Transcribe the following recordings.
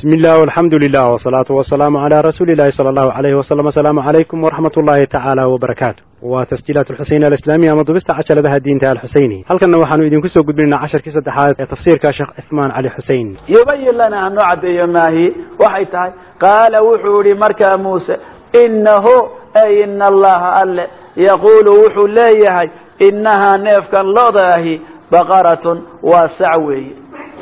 bismi illah alxamdu lilah wsalaatu wasalaamu calaa rasuuli illahi sala allahu alayhi wasalam asalaamu calaykum waraxmat ullahi tacaala wbarakaatu waa tasjiilaat alxuseyn alislaamiya ama dubista cashaladaha diinta alxuseyni halkanna waxaanu idinku soo gudbinaynaa casharkii saddexaad ee tafsiirka sheekh cismaan cali xusein yubayin lana hanoo caddeeyo maahi waxay tahay qaala wuxuu yihi markaa muuse inahu ay ina allaha alle. Yaquulu wuxuu leeyahay inahaa neefkan lodaahi baqaratun waa sac weeye.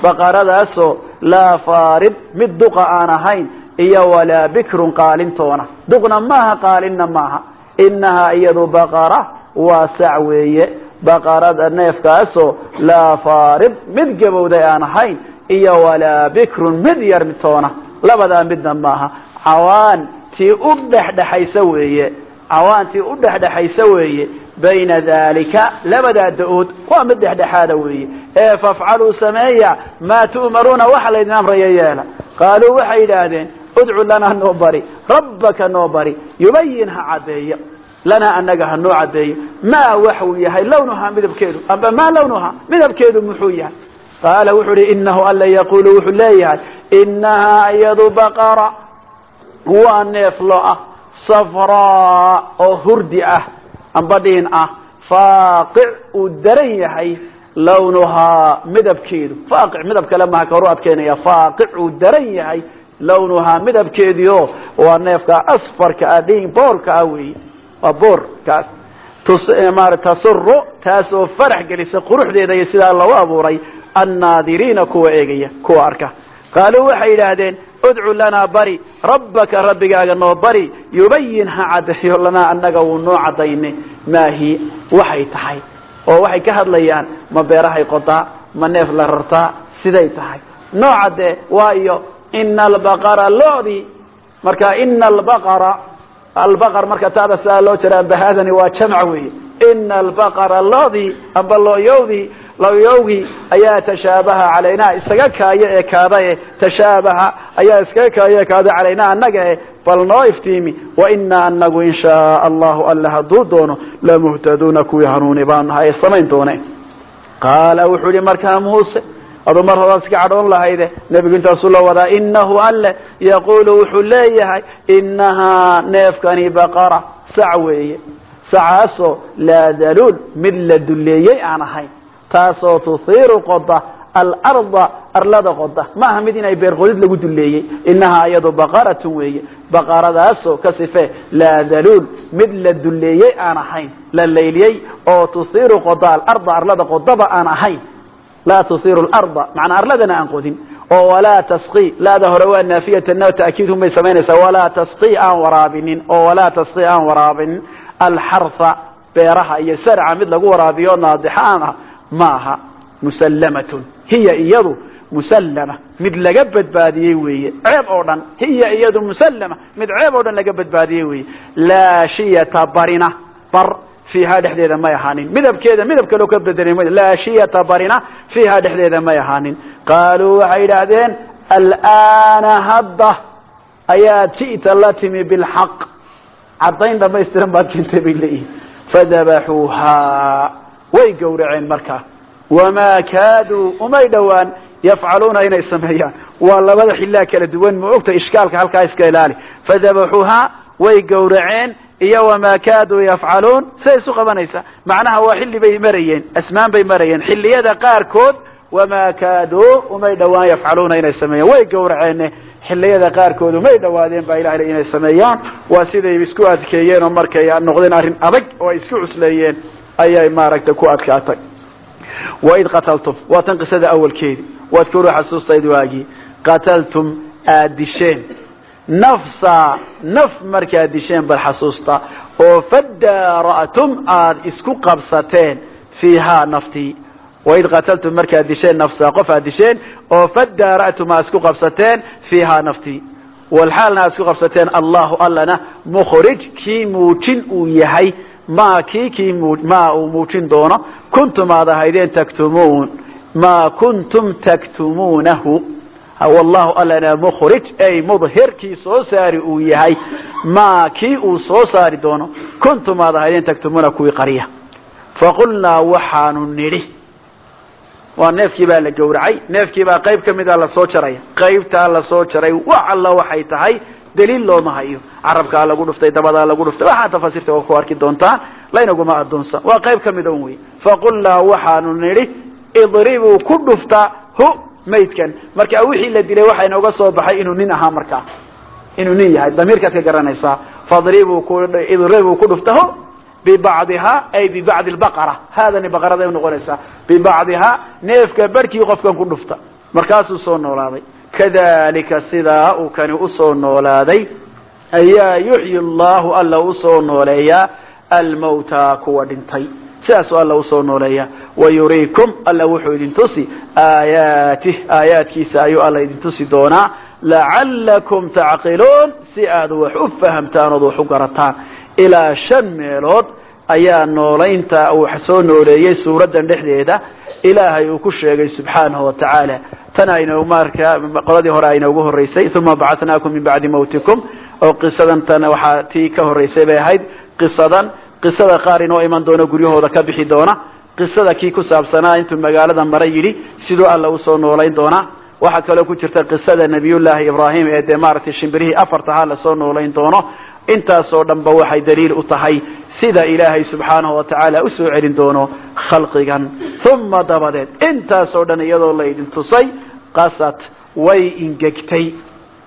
Baqaradaasoo laa faarib mid duqa aan ahayn iyo walaa bikrun qaalintoona duqna maaha qaalinna maaha. Inahaa iyadu baqara waa sac weeye. Baqarada neefkaasoo laa faarib mid gabowday aan ahayn iyo walaa bikrun mid yar toona. Labadaa midna maaha. Cawaan tii u dhexdhexaysa weeye. Cawaantii u dhexdhexaysa weeye bayna dalika labadaa da'ood waa mid dhexdhexaada weeye ee fafcaluu sameeya maa tu'maruuna waxa laydin amraya yeela qaaluu waxay yidhaahdeen udcu lanaa noo bari rabbaka noo bari yubayin ha caddeeyo lanaa anaga ha noo caddeeyo maa waxuu yahay lawnuhaa midabkeedu amba maa lawnuhaa midabkeedu muxuu yahay qaala wuxuu uhi inahu alla yaquulu wuxuu leeyahay inahaa iyadu baqara waa neef lo ah safraa oo hurdi ah amba dhiin ah. Faaqic uu daran yahay lawnuhaa midabkeedu. Faaqic midab kale maha ka horu adkeynaya. Faaqic uu daran yahay lawnuhaa midabkeediio waa neefka asfarka ah dhiin boorka ah weeye. Waa boorkaas. Mara tasuru taas oo farax gelisa quruxdeeda iyo sidaa lagu abuuray. Annaadiriina kuwa eegaya kuwa arka. Qaaluu waxay yidhaahdeen udcu lanaa bari rabbaka rabbigaaga noo bari yubayin caddeeyo lanaa annaga wuu noo caddayne maahi waxay tahay oo waxay ka hadlayaan ma beerahay qodaa ma neef la rartaa siday tahay. Noo caddee waayo ina albaqara lodii marka ina albaqara albaqar marka taada sidaa loo jira amba haadani waa jamc weeye. Ina albaqara lodii amba looyowdii lawyowgii ayaa tashaabaha calaynaa isaga kaayo ekaadae tashaabaha ayaa iskaga kaayo ekaada calaynaa annaga e bal noo iftiimi wa inaa anagu in shaa allahu alla hadduu doono lamuhtaduuna kuwii hanuuni baan nahay ee samayn doone. Qaala wuxuu yihi markaa muuse aduu mar horaad iska cadhoon lahayde nebigu intaasuu la wadaa inahu alle yaquulu wuxuu leeyahay inahaa neefkani baqara sac weeye sacaasoo laa daluul mid la duleeyey aan ahayn taasoo tuhiiru qoda alarda arlada qoda. Maaha mid inay beer qodid lagu duleeyey inahaa iyadu baqaratun weeye. Baqaradaasoo ka sife laa daluul. Mid la duleeyey aan ahayn la layliyey oo tuhiiru qoda alarda arlada qodaba aan ahayn. Laa tuhiiru larda macnaa arladana aan qodin. Oo walaa tasqi laada hore waa naafiyata no ta'kiid hun bay samaynaysaa. Walaa tasqi aan waraabinin oo walaa tasqi aan waraabinin alxarha beeraha iyo sarca mid lagu waraabiyo naadixa ah ma aha musallamatun. Hiya iyadu musallama. Mid laga badbaadiyey weeye. Ceeb oo dhan. Hiya iyadu musallama. Mid ceeb oo dhan laga badbaadiyey weeye. Laa shiyata barina. Bar fiiha dhexdeeda may ahaanin. Midabkeeda midab kaloo ka bedelay laa shiyata barina fiiha dhexdeeda may ahaanin. Qaaluu waxay yidhaahdeen alana hadda ayaad ji'ta la timi bilxaq. Caddayn dhamaystiran baad keentay bay leeyihiin fadabaxuuhaa way gowraceen markaa wamaa kaaduu umay dhowaan yafcaluuna inay sameeyaan. Waa labada xillaa kala duwan ma ogta ishkaalka halkaa iska ilaali. Fadabaxuuhaa way gowraceen iyo wamaa kaaduu yafcaluun siday isu qabanaysaa macnaha waa xilli bay marayeen asmaan bay marayeen. Xilliyada qaarkood wamaa kaaduu umay dhowaan yafcaluuna inay sameeyaan. Way gowraceene xilliyada qaarkood umay dhawaadeen baa ilahay inay sameeyaan. Waa siday isku adkeeyeen oo markay noqdeen arrin adag oo ay isku cusleeyeen ayay maaragtay ku adkaatay. Waid qataltum waa tan qisada awalkeedi. Wadkuruu xasuustayd waagii qataltum aad disheen nafsa naf markaad disheen bal xasuusta oo fadaara'tum aad isku qabsateen fiihaa naftii waid qataltum markaad disheen nafsa qof aad disheen oo fadaara'tum aad isku qabsateen fiihaa naftii walxaalna aad isku qabsateen allahu allana mukhrij kii muujin uu yahay ma kii kii ma uu muujin doono kuntum aad ahaydeen taktumuun ma kuntum taktumuunahu wallahu allana mukhrij ay mudhir kii soo saari uu yahay. Ma kii uu soo saari doono kuntum aad ahaydeen taktumuuna kuwii qariya. Faqulnaa waxaanu nidhi. Waa neefkii baa la gowracay neefkii baa qayb ka mida la soo jaraya qaybtaa la soo jaray wax alla waxay tahay daliil looma hayo. Carabkaa lagu dhuftay dabadaa lagu dhuftay waxaa tafasiirta waa ku arki doontaan laynaguma addoonsan waa qayb ka mida un wey faqulnaa waxaanu nidhi idribuu ku dhufta hu maydkan. Marka wixii la dilay waxaa inooga soo baxay inuu nin ahaa markaa inuu nin yahay. Damiirkaad ka garanaysaa. Fadribuu idribuu ku dhufta hu bibacdiha ay bibacdi lbaqara haadani baqarada ay noqonaysaa. Bibacdiha neefka barhkii qofkan ku dhufta. Markaasuu soo noolaaday kadalika sidaa uu kani u soo noolaaday ayaa yuxyi llahu alla u soo nooleeyaa almawtaa kuwa dhintay. Sidaasuu alla u soo nooleeyaa wayuriikum alla wuxuu idin tusi aayaatih aayaadkiisa ayuu alla idin tusi doonaa lacalakum tacqiluun si aad wax u fahamtaan ood wax u garataan. Ilaa shan meelood ayaa noolaynta uu soo nooleeyey suuraddan dhexdeeda ilaahay uu ku sheegay subxaanahu wa tan qoladii hore aynoogu horreysay uma bacatnaakum min bacdi mawtikum oo qisadan tan waxaa tii ka horreysay bay ahayd qisadan qisada qaar inoo iman doona guryahooda ka bixi doona qisada kii ku saabsanaa intuu magaalada mara yidhi siduu alla u soo noolayn doonaa waxaa kaloo ku jirta qisada nabiyullaahi ibraahim ee dee maaragtay shimbirihii afartahaa la soo noolayn doono intaasoo dhanba waxay daliil u tahay sida ilaahay subxaanahu wa tacaala u soo celin doono khalqigan. Uma dabadeed intaasoo dhan iyadoo laydin tusay qasad way ingegtay.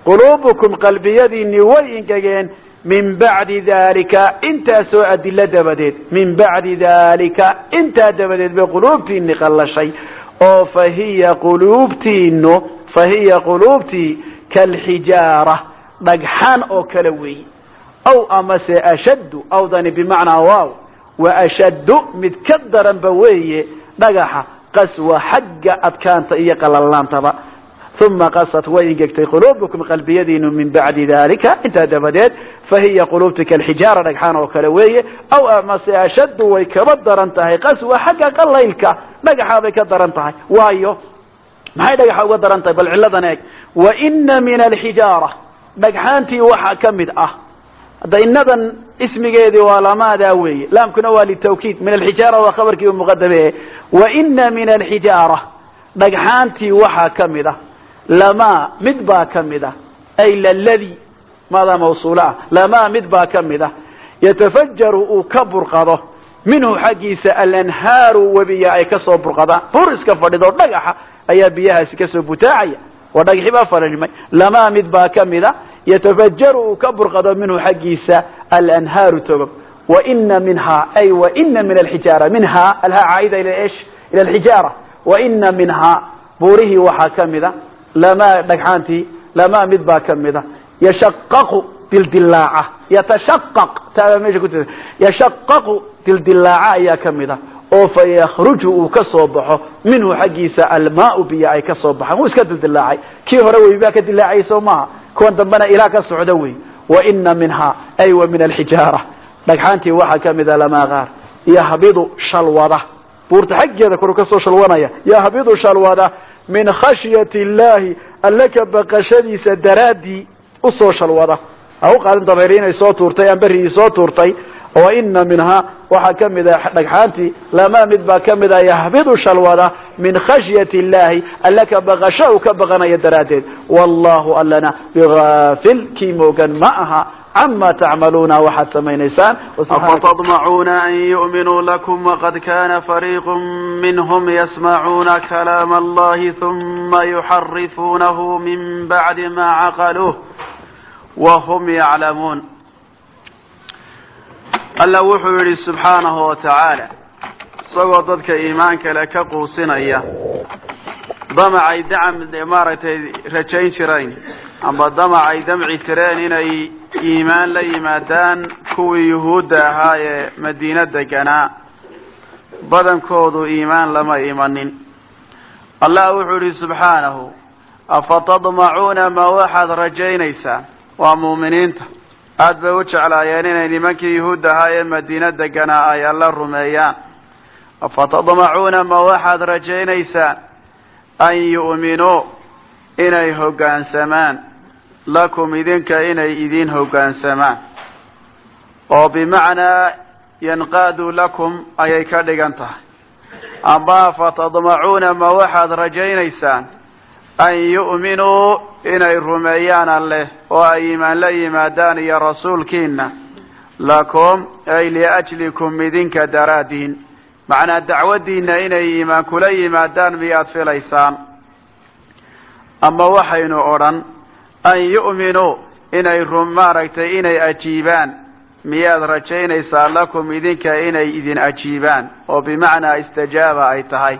Quluubukum qalbiyadiinni way ingegeen. Min bacdi dalika intaasoo adilo dabadeed. Min bacdi dalika intaa dabadeed bay quluubtiinni qallashay. Oo fa hiya quluubtiinu fa hiya quluubtii kalxijaara dhagxaan oo kale weeyi aw amase ashaddu awdani bimacnaa waaw. Wa ashaddu mid ka daranba weeye dhagaxa qaswa xagga adkaanta iyo qalalaantaba uma qasat way ingegtay quluubukum qalbiyadiinu min bacdi dalika intaa dabadeed fa hiya quluubti kalxijaara dhagxaan oo kale weeye. Aw amase ashaddu way kaba daran tahay qaswa xagga qalaylka dhagaxaa bay ka daran tahay. Waayo maxay dhagaxa uga daran tahay? Bal cilladan eeg. Wa ina min alxijaara dhagxaantii waxaa ka mid ah hadda inadan ismigeedii waa lamaadaa weeye laamkuna waa litawkiid. Min alxijaara waa khabarkii u muqadame wa ina min alxijaara. Dhagxaantii waxaa ka mid ah. Lamaa mid baa ka mid ah. Ay laladi maadaa mawsuula ah. Lamaa mid baa ka mid ah. Yatafajaru uu ka burqado. Minhu xaggiisa alanhaaru webiya ay ka soo burqadaan bur iska fadhido dhagaxa ayaa biyahaasi ka soo butaacaya. Waa dhagxi baa fadhimay lamaa mid baa ka mid a yatafajaru uu ka burqado minhu xaggiisa alanhaaru togog waina minhaa ay waina min alxijaara minhaa alhaa caaida ila alxijaara waina minhaa buurihii waxaa ka mid a lamaa dhagxaantii lamaa mid baa ka mid a yashaqaqu dildilaaca yatashaqaq taabaa meesha ku tir yashaqaqu dildilaaca ayaa ka mid a oo fa yakruju uu ka soo baxo minhu xaggiisa almaau biyo ay ka soo baxaan wuu iska dildilaacay kii hore wey baa ka dilaacay soo maaha kuwan dambena ilaa ka socda wey. Waina minhaa ay wa min alxijaara dhagxaantii waxaa ka mid a lamaa qaar yahbidu shalwada. Buurta xaggeeda koru ka soo shalwanaya. Yahbidu shalwada min khashyati illaahi alle ka baqashadiisa daraaddii u soo shalwada. Ha u qaadin dabayri inay soo tuurtay aan soo tuurtay oo ina minhaa waxaa ka mid ah dhagxaantii lamaa mid baa ka mid ah yahbidu shalwada min khashyati illaahi alla ka baqasho uu ka baqanaya daraaddeed. Wallaahu allana bigaafil kii moogan ma aha cama tacmaluuna waxaad samaynaysaan. Afatطmcuuna an yuminuu lakum waqad kana fariiq minhm yasmacuuna kalaam allahi ثuma yuxarifuunahu min bacdi ma caqaluuh wahm yaclamuun alla wuxuu yidhi subxaanahu wa tacaala isagoo dadka iimaanka le ka quusinaya damacay dacam maaragtay rajayn jireen amba damacay damci jireen inay iimaan la yimaadaan kuwii yuhuudda ahaa ee madiino deganaa badankoodu iimaan lama imanin. Allah wuxuu yidhi subxaanahu afatadmacuuna ma waxaad rajaynaysaan waa muuminiinta aad bay u jeclaayeen inay nimankii yuhuud ahaa ee madiino deganaa ay alla rumeeyaan. Afatadmacuuna ma waxaad rajaynaysaan an yu'minuu inay hoggaansamaan lakum idinka inay idin hoggaansamaan oo bimacnaa yanqaaduu lakum ayay ka dhigan tahay. Amba fatadmacuuna ma waxaad rajaynaysaan an yu'minuu inay rumeeyaan alleh oo ay iimaan la yimaadaan iyo rasuulkiina lakum ay liajlikum idinka daraadiin macnaa dacwaddiina inay iimaan kula yimaadaan miyaad filaysaan ama waxaynu odhan an yu'minuu inay maaragtay inay ajiibaan miyaad rajaynaysaa lakum idinka inay idin ajiibaan oo bimacnaa istajaaba ay tahay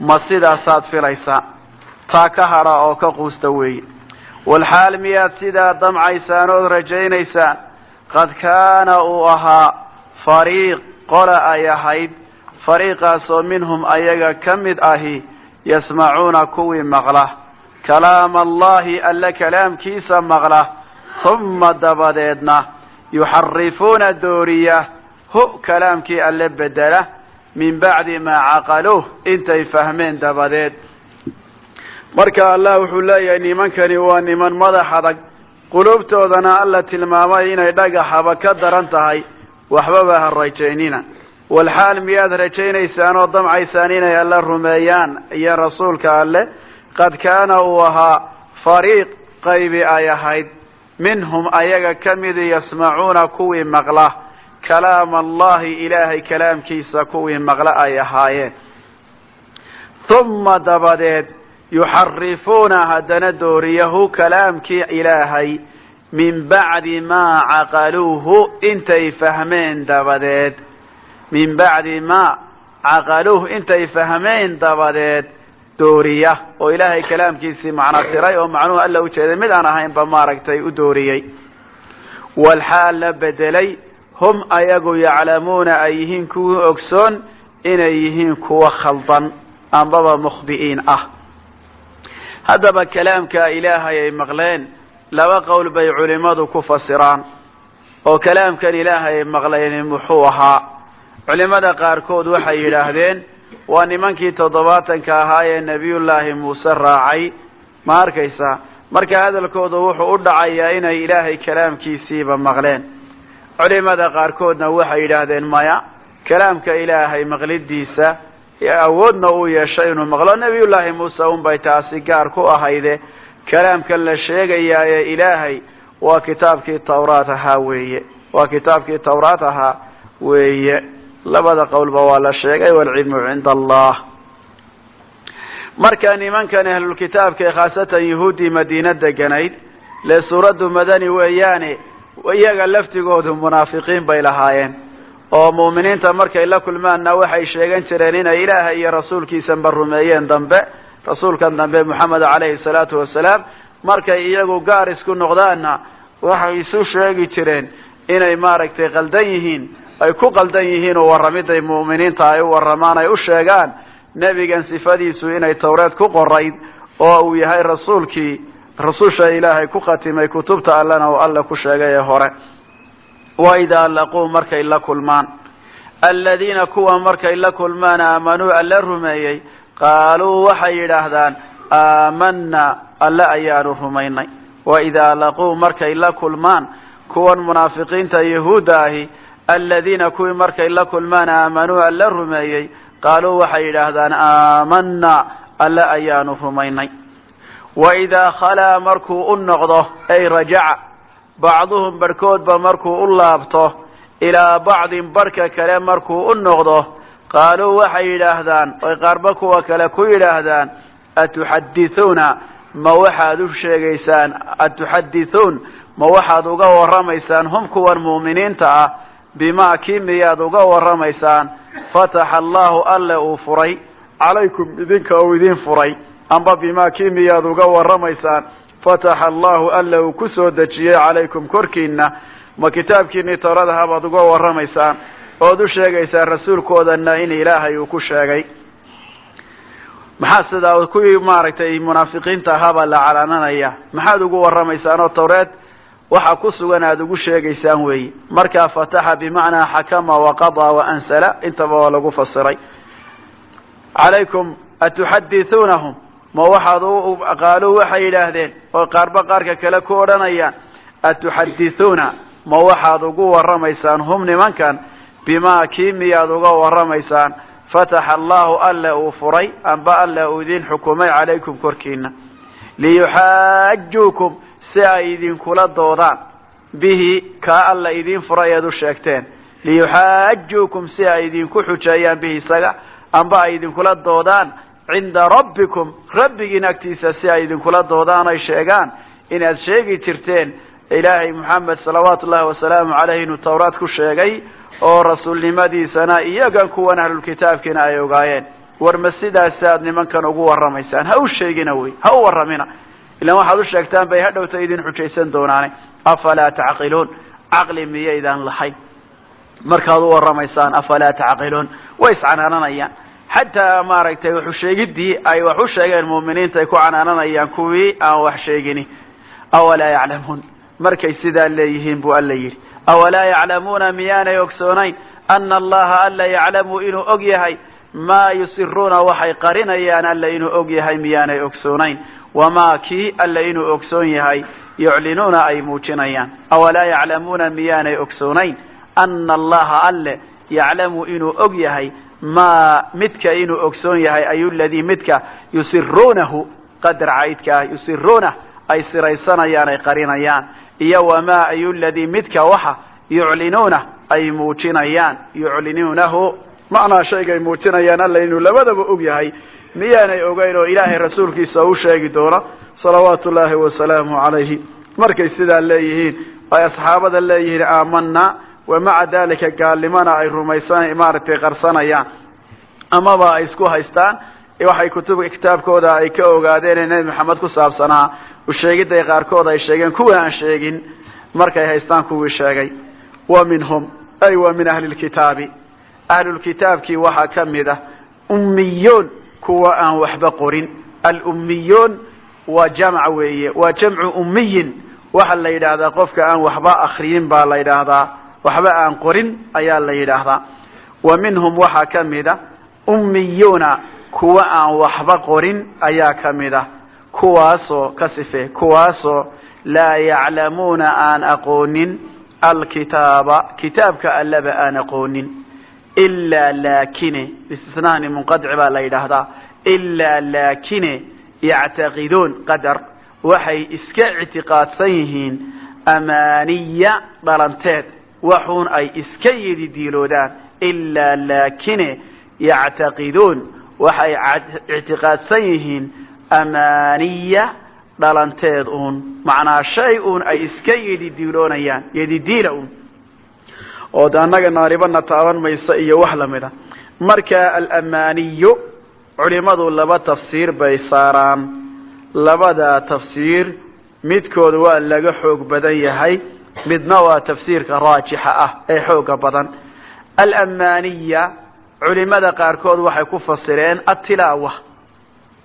ma sidaasaad filaysaa taa ka hadha oo ka quusta weeye. Walxaal miyaad sidaa damcaysaan ood rajaynaysaan? Qad kaana uu ahaa fariiq qola ay ahayd. Fariiqaasoo minhum ayaga ka mid ahi yasmacuuna kuwii maqla. Kalaama allahi alle kalaamkiisa maqla. Humma dabadeedna yuxarifuuna dooriya. Hu kalaamkii alle bedela min bacdi maa caqaluuh intay fahmeen dabadeed marka allah wuxuu leeyahay nimankani waa niman madax adag. Quluubtoodana alla tilmaamay inay dhagaxaba ka daran tahay. Waxbaba ha rajaynina walxaal miyaad rajaynaysaan oo damcaysaan inay alle rumeeyaan? Iyo rasuulka alle qad kaana uu ahaa fariiq qaybi ay ahayd. Minhum ayaga ka midi yasmacuuna kuwii maqla. Kalaama allahi ilaahay kalaamkiisa kuwii maqla ay ahaayeen. Humma dabadeed yuxarifuuna haddana dooriyahu kalaamkii ilaahay min bacdi maa caqaluuhu intay fahmeen dabadeed. Min bacdi maa caqaluuh intay fahmeen dabadeed dooriya oo ilaahay kalaamkiisii macno tiray oo macnuhu alla ujeeday mid aan ahaynba maaragtay u dooriyey. Walxaal la bedelay hum ayagu yaclamuuna ay yihiin kuwii ogsoon inay yihiin kuwa khaldan ambaba mukhdi'iin ah haddaba kalaamka ilaahay ay maqleen laba qowl bay culimadu ku fasiraan. Oo kalaamkan ilaahay ay maqleen muxuu ahaa. Culimada qaarkood waxay yidhaahdeen waa nimankii toddobaatanka ahaa ee nebiyullaahi muuse raacay. Ma arkaysa marka hadalkoodu wuxuu u dhacayaa inay ilaahay kalaamkiisiiba maqleen. Culimada qaarkoodna waxay yidhaahdeen maya kalaamka ilaahay maqlidiisa awoodna uu yeeshay inuu maqlo. Nebiyullaahi muuse unbay taasi gaar ku ahayde. Kalaamkan la sheegayaa ee ilaahay waa kitaabkii tawraat ahaa weeye. Waa kitaabkii tawraat ahaa weeye. Labada qowlba waa la sheegay waalcilmu cinda allah. Marka nimankan ahlulkitaabka khaasatan yahuuddii madiina deganayd le suuraddu madani weeyaane iyaga laftigoodu munaafiqiin bay lahaayeen oo mu'miniinta markay la kulmaanna waxay sheegan jireen inay ilaahay iyo rasuulkiisanba rumeeyeen dambe. Rasuulkan dambe moxamed calayhi salaatu wasalaam markay iyagu gaar isku noqdaanna waxay isu sheegi jireen inay maaragtay qaldan yihiin ay ku qaldan yihiin oo warramiday mu'miniinta ay u warramaan ay u sheegaan nebigan sifadiisu inay tawreed ku qorayd oo uu yahay rasuulkii rasusha ilaahay ku khatimay kutubta allena uu alle ku sheegay ee hore wa idaa laquu markay la kulmaan aladiina kuwa markay la kulmaan aamanuu alle rumeeyey qaaluu waxay yidhaahdaan aamanaa alle ayaanu rumaynay wa idaa laquu markay la kulmaan kuwan munaafiqiinta yahuudda ahi aladiina kuwii markay la kulmaan aamanuu alle rumeeyey qaaluu waxay yidhaahdaan aamanaa alle ayaanu rumaynay wa idaa khalaa markuu u noqdo ay rajaca bacduhum barhkoodba markuu u laabto ilaa bacdin barhka kale markuu u noqdo qaaluu waxay yidhaahdaan oy qaarba kuwa kale ku yidhaahdaan atuxadithuuna ma waxaad u sheegaysaan? Atuxadithuun ma waxaad uga warramaysaan? Hum kuwan mu'miniinta ah bimaa kii miyaad uga warramaysaan? Fataxa allahu alle uu furay calaykum idinka uu idin furay amba bimaa kii miyaad uga warramaysaan fataxa allahu alle uu ku soo dejiyey calaykum korkiina ma kitaabkiinii towradaha baad uga warramaysaan ood u sheegaysaan rasuulkoodana in ilaahay uu ku sheegay. Maxaa sidaa kuwii maaragtay munaafiqiinta ahaabaa la calaananaya? Maxaad ugu warramaysaan oo tawreed? Waxa ku sugan aada ugu sheegaysaan weeyi markaa fataxa bimacnaa xakama waqadaa waansala intaba waa lagu fasiray. Calaykum atuxadithuunahum ma waxaad qaaluu waxay yidhaahdeen oo qaarba qaarka kale ku odhanayaan atuxadithuuna ma waxaad ugu warramaysaan hum nimankan? Bimaa kii miyaad uga warramaysaan? Fataxa allahu alle uu furay amba alle uu idin xukumay calaykum korkiina liyuxaajuukum si ay idinkula doodaan. Bihi kaa alla idiin furay eed u sheegteen. Liyuxaajuukum si ay idinku xujeeyaan bihi isaga amba ay idinkula doodaan cinda rabbikum rabbigiin agtiisa si ay idinkula doodaan ay sheegaan inaad sheegi jirteen ilaahay moxamed salawaatu ullahi wasalaamu caleyh inuu tawraad ku sheegay oo rasuulnimadiisana iyagan kuwan ahlulkitaabkiina ay ogaayeen. War ma sidaasi aad nimankan ugu warramaysaan? Ha u sheegina wey ha u warramina. Ilaan waxaad u sheegtaan bay hadhowta idin xujaysan doonaane. Afalaa tacqiluun? Caqli miyaydaan lahayn? Markaad u warramaysaan afalaa tacqiluun? Way iscanaananayaan xataa maaragtay waxu sheegiddii ay wax u sheegeen mu'miniinta ay ku canaananayaan kuwii aan wax sheegini. Awalaa yaclamuun markay sidaa leeyihiin buu alla yidhi. Awalaa yaclamuuna miyaanay ogsoonayn? Ana allaha alla yaclamu inuu og yahay. Maa yusiruuna waxay qarinayaan alla inuu og yahay miyaanay ogsoonayn? Wamaa kii alla inuu ogsoon yahay yuclinuuna ay muujinayaan? Awalaa yaclamuuna miyaanay ogsoonayn? Ana allaha alle yaclamu inuu og yahay maa midka inuu ogsoon yahay ayu ladii midka yusiruunahu qadar caydka ah yusiruunah ay siraysanayaan ay qarinayaan. Iyo wamaa ayu ladii midka waxa yuclinuuna ay muujinayaan. Yuclinuunahu macnaa shaygay muujinayaan alla inuu labadaba og yahay miyaanay ogeyn oo ilaahay rasuulkiisa u sheegi doono. Salawaatu ullaahi wasalaamu calayhi. Markay sidaa leeyihiin ay asxaabada leeyihiin aamanaa wa maca dalika gaalnimana ay rumaysan maaragtay qarsanayaan. Amaba ay isku haystaan waxay kutub kitaabkooda ay ka ogaadeen ee nebi maxamed ku saabsanaa. Usheegidday qaarkood ay sheegeen kuwa aan sheegin markay haystaan kuwii sheegay. Wa minhum ay wa min ahli lkitaabi ahlulkitaabkii waxaa ka mid ah ummiyoon kuwa aan waxba qorin. Alummiyoon waa jamc weeye waa jamcu ummiyin. Waxaa la yidhaahdaa qofka aan waxba akriyin baa la yidhaahdaa waxba aan qorin ayaa la yidhaahdaa wa minhum waxaa ka mid a ummiyuuna kuwa aan waxba qorin ayaa ka mid ah kuwaasoo ka sife kuwaasoo laa yaclamuuna aan aqoonin alkitaaba kitaabka allaba aan aqoonin. Ilaa laakine istisnaani munqadic baa la yidhaahdaa. Ilaa laakine yactaqiduun qadar. Waxay iska ictiqaadsan yihiin amaaniya dhalanteed waxuun ay iska yidi diiloodaan ilaa laakine yactaqiduun waxay ictiqaadsan yihiin amaaniya dhalanteed uun. Macnaa shay uun ay iska yidi diiloonayaan yadidiila un oo de annaga naaribana taaban maysa iyo wax la mid a marka alamaaniyo culimadu laba tafsiir bay saaraan. Labada tafsiir midkood waa laga xoog badan yahay midna waa tafsiirka raajixa ah ee xooga badan. Alamaaniya culimada qaarkood waxay ku fasireen atilaawa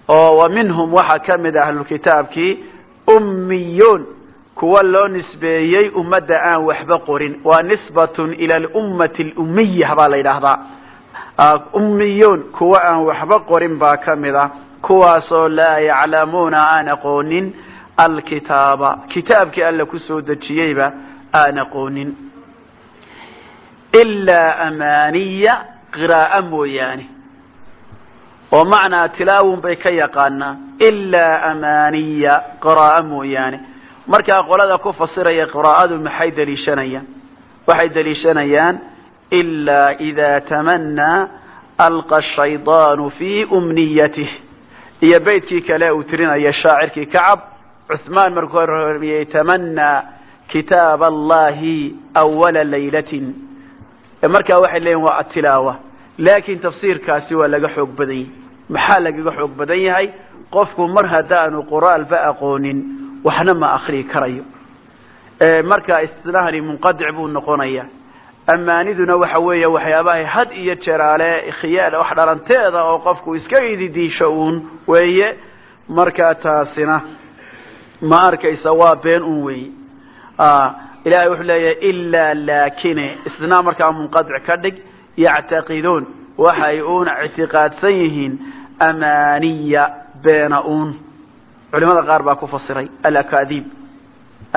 oo wa minhum waxaa ka mid ah ahlulkitaabkii ummiyuun kuwa loo nisbeeyey ummadda aan waxba qorin. Waa nisbatun ila alummati alummiya baa la yidhaahdaa. Ummiyuun kuwa aan waxba qorin baa ka mid ah. Kuwaasoo laa yaclamuuna aan aqoonin alkitaaba. Kitaabkii alla ku soo dejiyeyba aan aqoonin ilaa amaaniya qiraa'o mooyaane. Oo macnaa tilaawun bay ka yaqaanaa. Ilaa amaaniya qiraa'o mooyaane. Markaa qolada ku fasiraya qiraa'adu maxay deliishanayaan waxay deliishanayaan ilaa idaa tamanaa alqa shaydaanu fii umniyatih iyo beydkii kale uu tirinaya shaacirkii kacab cuhmaan markuu hormiyey tamanaa kitaab allahi awala laylatin markaa waxay leeyihiin waa atilaawa laakiin tafsiirkaasi waa laga xoog badan maxaa lagaga xoog badan yahay qofku mar haddaanu qur'aanba aqoonin waxna ma akrii karayo markaa istinahani munqadic buu noqonaya ammaaniduna waxa weeye waxyaabahay had iyo jeraale khiyaal wax dhalanteeda oo qofku iska ididiisho uun weeye markaa taasina ma arkaysa waa been un weeye ilahay wuxuu leeyahay ilaa laakine. Istinaa markaa munqadic ka dhig yactaqiduun. Waxay uun ictiqaadsan yihiin amaaniya beena uun. Culimada qaar baa ku fasiray alakadiib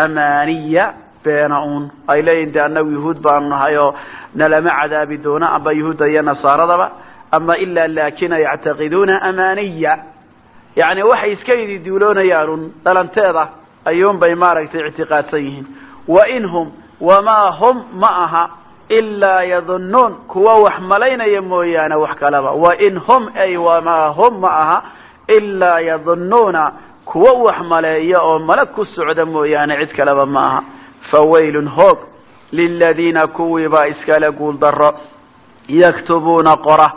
amaaniya beena uun. Ay leeyihiin de annagu yuhuud baanu nahay oo nalama cadaabi doona amba yuhuudda iyo nasaaradaba ama ilaa laakina yactaqiduuna amaaniya yacni waxay iska idi duuloonayaan un dhalanteeda ayuunbay maaragtay ictiqaadsan yihiin. Wa in hum wamaa hum ma aha ilaa yadunnuun kuwa wax malaynaya mooyaane wax kalaba. Wa in hum ay wamaa hum ma aha ilaa yadunnuuna kuwa wax maleeya oo malag ku socda mooyaane cid kaleba ma aha. Fawaylun hoog liladiina kuwiibaa iskale guuldaro yaktubuuna qora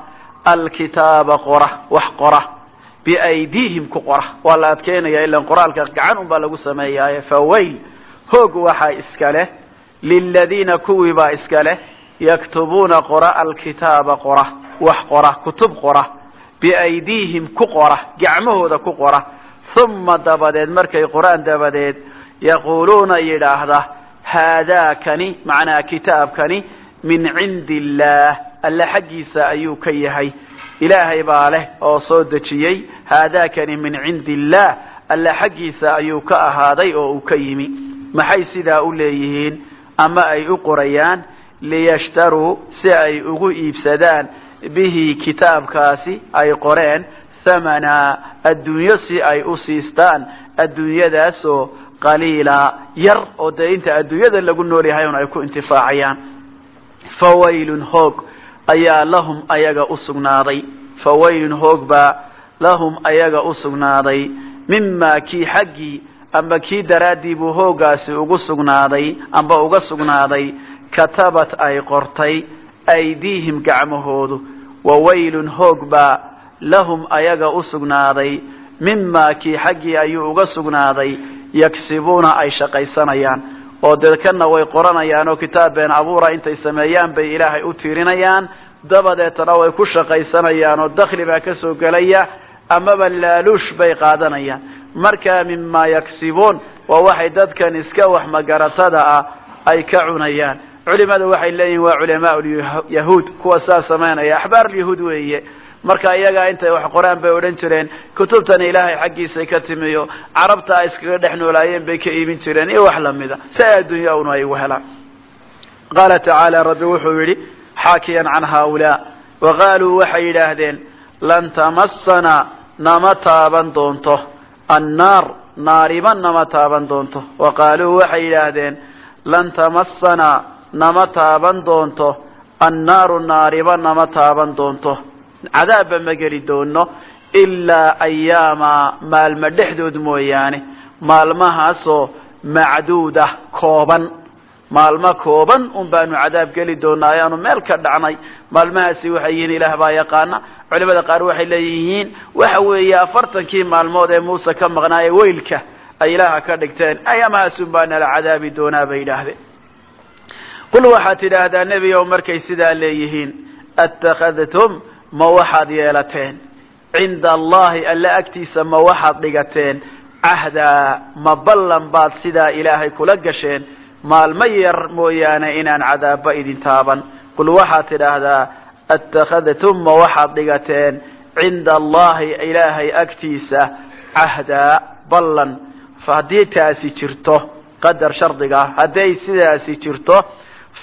alkitaaba qora wax qora biaydiihim ku qora. Waa la adkeynaya ilan qoraalka gacan un baa lagu sameeyaaye. Fawayl hoog waxaa iska leh liladiina kuwiibaa iska leh yaktubuuna qora alkitaaba qora wax qora kutub qora biaydiihim ku qora gacmahooda ku qora. Uma dabadeed markay qor-aan dabadeed yaquuluuna yidhaahda haadaakani macnaa kitaabkani min cindi illaah alle xaggiisa ayuu ka yahay ilaahay baa leh oo soo dejiyey. Haadaakani min cindi illaah alle xaggiisa ayuu ka ahaaday oo uu ka yimi. Maxay sidaa u leeyihiin? Ama ay u qorayaan? Liyashtaruu si ay ugu iibsadaan. Bihi kitaabkaasi ay qoreen. Thamana adduunyo si ay u siistaan. Adduunyadaasoo qaliila yar oo dee inta adduunyada lagu nool yahay ay ku intifaacayaan. Fawaylun hoog ayaa lahum ayaga u sugnaaday. Fawaylun hoog baa lahum ayaga u sugnaaday. Mimaa kii xaggii amba kii daraaddii buu hooggaasi ugu sugnaaday amba uga sugnaaday katabat ay qortay aydiihim gacmahoodu. Wawaylun hoog baa lahum ayaga u sugnaaday. Mimaa kii xaggii ayuu uga sugnaaday yagsibuuna ay shaqaysanayaan oo deedkana way qoranayaan oo kitaab been abuura intay sameeyaan bay ilaahay u tiirinayaan. Dabadeetana way ku shaqaysanayaan oo dakli baa ka soo gelaya amaba laaluush bay qaadanayaan. Markaa mimaa yagsibuun waa waxay dadkan iska wax magaratada ah ay ka cunayaan. Culimadu waxay leeyihiin waa culamaa yahuud kuwa saa samaynaya axbaar yahuud weeye marka iyagaa intay wax qoraan bay odhan jireen kutubtan ilaahay xaggiisay ka timiyo carabta ay iskaga dhex noolaayeen bay ka iibin jireen. Iyo wax lamida si ay adduunya una ay ugu helaan. Qaala tacaala rabbi wuxuu yidhi xaakiyan can haaulaa. Wa qaaluu waxay yidhaahdeen lan tamassana nama taaban doonto. Annaar naariba nama taaban doonto. Wa qaaluu waxay yidhaahdeen lan tamassana nama taaban doonto. Annaaru naariba nama taaban doonto cadaabba ma geli doono ilaa ayaama maalmo dhexdood mooyaane maalmahaasoo macduuda kooban. Maalmo kooban un baanu cadaab geli doonaa ayaanu meel ka dhacnay. Maalmahaasi waxay yihiin ilaah baa yaqaana culimada qaar waxay leeyihiin waxa weeye afartankii maalmood ee muuse ka maqnaaye weylka ay ilaaha ka dhigteen ayaamahaasun baa nala cadaabi doonaa bay yidhaahdeen. Qul waxaad tidhaahdaa nebi ow markay sidaa leeyihiin attakhadtum ma waxaad yeelateen? Cinda allahi alle agtiisa ma waxaad dhigateen? Cahdaa ma ballan baad sidaa ilaahay kula gasheen? Maalmo yar mooyaane inaan cadaabba idin taaban. Qul waxaad tidhaahdaa attakhadtum ma waxaad dhigateen? Cinda allahi ilaahay agtiisa cahdaa ballan. Haddii taasi jirto qadar shardiga hadday sidaasi jirto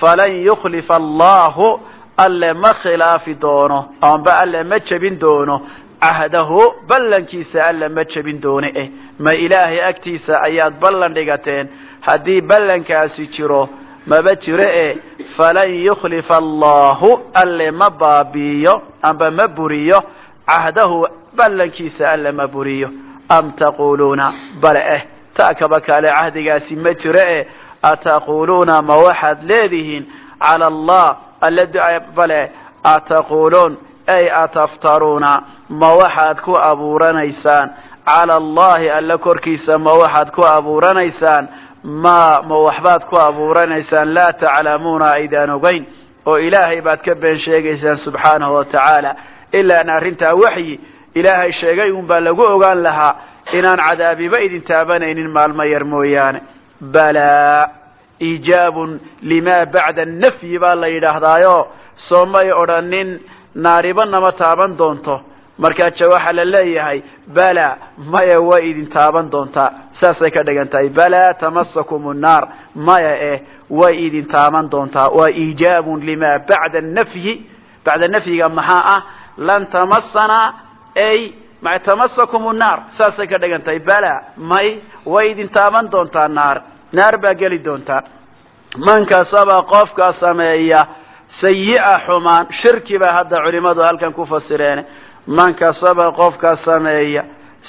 falan yukhlifa allahu alle ma khilaafi doono amba alle ma jebin doono. Cahdahu ballankiisa alle ma jebin doone eh. Ma ilaahay agtiisa ayaad ballan dhigateen. Haddii ballankaasi jiro maba jiro e falan yukhlifa allahu alle ma baabiiyo amba ma buriyo. Cahdahu ballankiisa alle ma buriyo. Am taquuluuna bale eh. Ta'kaba kale cahdigaasi ma jiro e ataquuluuna ma waxaad leedihiin? Cala allah alle bale ataquuluun? Ay ataftaruuna? Ma waxaad ku abuuranaysaan? Cala allahi alle korkiisa ma waxaad ku abuuranaysaan? Ma ma waxbaad ku abuuranaysaan? Laa taclamuuna aydaan ogeyn. Oo ilaahay baad ka been sheegaysaan subxaanahu wa tacaala. Ilaana arrintaa waxyi ilaahay sheegay un baa lagu ogaan lahaa inaan cadaabiba idin taabanaynin maalmo yar mooyaane. Balaa iijaabun limaa bacda nafyi baa la yidhaahdaayo. Soomay odhanin naariba nama taaban doonto. Markaaja waxaa la leeyahay bala maya way idin taaban doontaa saasay ka dhigan tahay balaa tamasakum nnaar maya eh way idin taaban doontaa waa iijaabun limaa bacda nafyi. Bacda nafyiga maxaa ah? Lan tamasanaa ay ma tamasakum naar. Saasay ka dhigan tahay bala may way idin taaban doontaa naar naar baa geli doontaa. Man kasaba qofka sameeya sayi'a xumaan. Shirki baa hadda culimadu halkan ku fasireen. Man kasaba qofka sameeya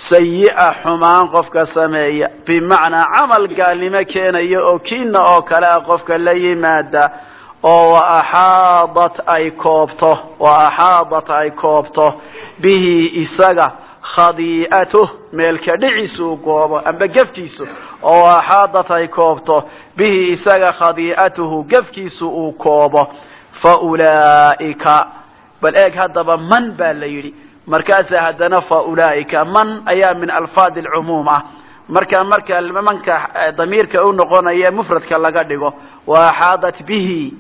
sayi'a xumaan qofka sameeya. Bimacnaa camal gaalnimo keenaya oo kiina oo kale ah qofka la yimaada oo wa axaadat ay koobto wa axaadat ay koobto. Bihi isaga khadii'atuh meelka dhiciisuu goobo amba gefkiisu oo axaadat ay koobto bihi isaga khadii'atuhu gefkiisu uu koobo. Fa ulaa'ika bal eeg haddaba man baa la yidhi. Markaasa haddana fa ulaa'ika man ayaa min alfaadi alcumuum ah. Marka marka manka damiirka u noqonaya mufradka laga dhigo wa axaadat bihi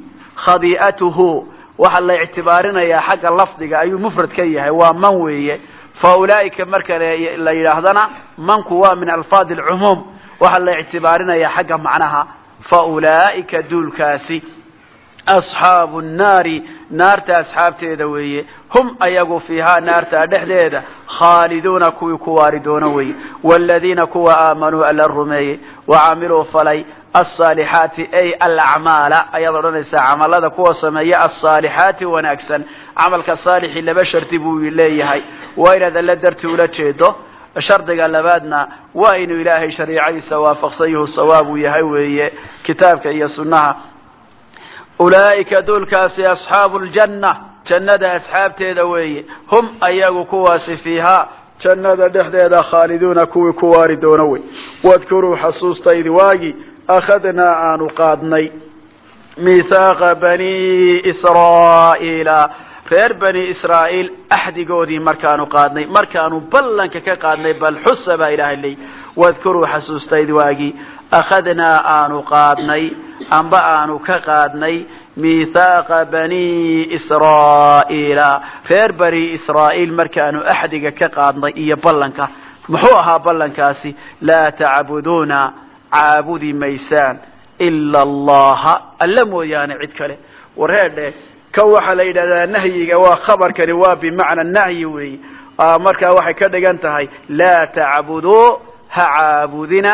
khadii'atuhu. Waxaa la ictibaarinayaa xagga lafdiga ayuu mufrad ka yahay waa man weeye. Fa ulaa'ika marka la yidhaahdana manku waa min alfaadi alcumuum waxaa la ictibaarinayaa xagga macnaha fa ulaa'ika duulkaasi asxaabu nnaari naarta asxaabteeda weeye. Hum ayagu fiihaa naarta dhexdeeda khaaliduuna kuwii ku waari doono weeye. Waaladiina kuwa aamanuu alla rumeeyey wacamiluu falay alsaalixaati ay alacmaala ayaad odhanaysaa camalada kuwa sameeya alsaalixaati wanaagsan. Camalka saalixii laba shardi buu leeyahay. Waa inaad alla darti ula jeedo shardiga labaadna waa inuu ilaahay shariicadiisa waafaqsan yahu sawaabuu yahay weeye kitaabka iyo sunnaha. Ulaa'ika duulkaasi asxaabu ljanna jannada asxaabteeda weeye hum ayagu kuwaasi fiihaa jannada dhexdeeda khaaliduuna kuwii ku waari doono wey. Wadkuruu xasuustaydi waagii akhadnaa aanu qaadnay. Mithaaqa bani israa'iila reer bani israa'iil axdigoodii markaanu qaadnay markaanu ballanka ka qaadnay bal xusa baa ilaahay leey wadkuruu xasuustaydi waagii akhadnaa aanu qaadnay amba aanu ka qaadnay mithaaqa bani israa'iila. Reer bani israa'iil markaanu axdiga ka qaadnay iyo ballanka muxuu ahaa ballankaasi? Laa tacbuduuna caabudi maysaan ila allaha. Alla mooyaane cid kale. Wareedhe kan waxaa la yidhahdaa nahyiga waa khabarkani waa bimacna nahyi weeye markaa waxay ka dhigan tahay laa tacbuduu ha caabudina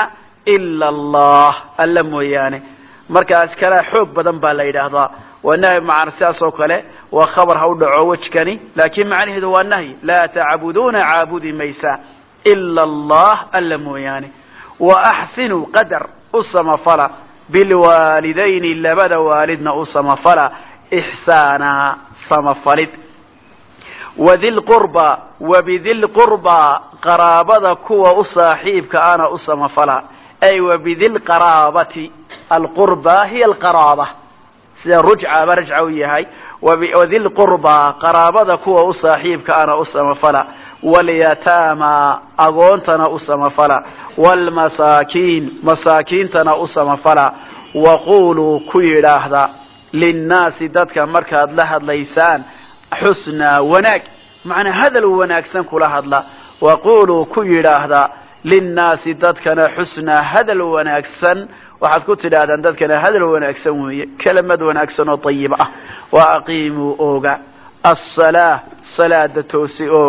ila allah. Alla mooyaane. Markaas kalaa xoog badan baa la yidhaahdaa. Waa nahyi macana sidaas oo kale waa khabar ha u dhaco wejkani laakiin macnaheedu waa nahyi. Laa tacbuduuna caabudi maysa ila allah. Alla mooyaane. Wa axsinuu qadar u samafala bilwaalidayni labada waalidna u samafala ixsaana samafalid wadilqurba wabidilqurba qaraabada kuwa u saaxiibka ana u samafala ay wabidilqaraabati alqurba hiya alqaraaba sida rujcaba rajca u yahay wadilqurba qaraabada kuwa u saaxiibka ana u samafala walyataama agoontana u samafala waalmasaakiin masaakiintana u samafala waquluu ku yidhaahda linnaasi dadka markaad la hadlaysaan xusnaa wanaag macnaa hadal wanaagsan kula hadla. Waquluu ku yidhaahda linnaasi dadkana xusnaa hadal wanaagsan. Waxaad ku tidhaahdaan dadkana hadal wanaagsan weeye kelimad wanaagsan oo dayiba ah. Wa aqiimuu ooga. Asalaa salaada toosi oo